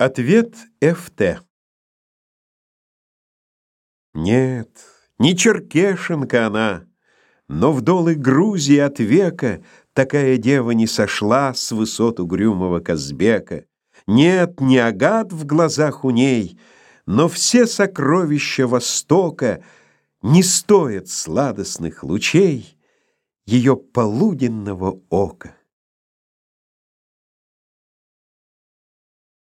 Ответ Ф.Т. Нет, не черкешенка она, Но в долы Грузии от века Такая дева не сошла С высот угрюмого Казбека. Нет, не агат в глазах у ней, Но все сокровища Востока Не стоят сладостных лучей Ее полуденного ока.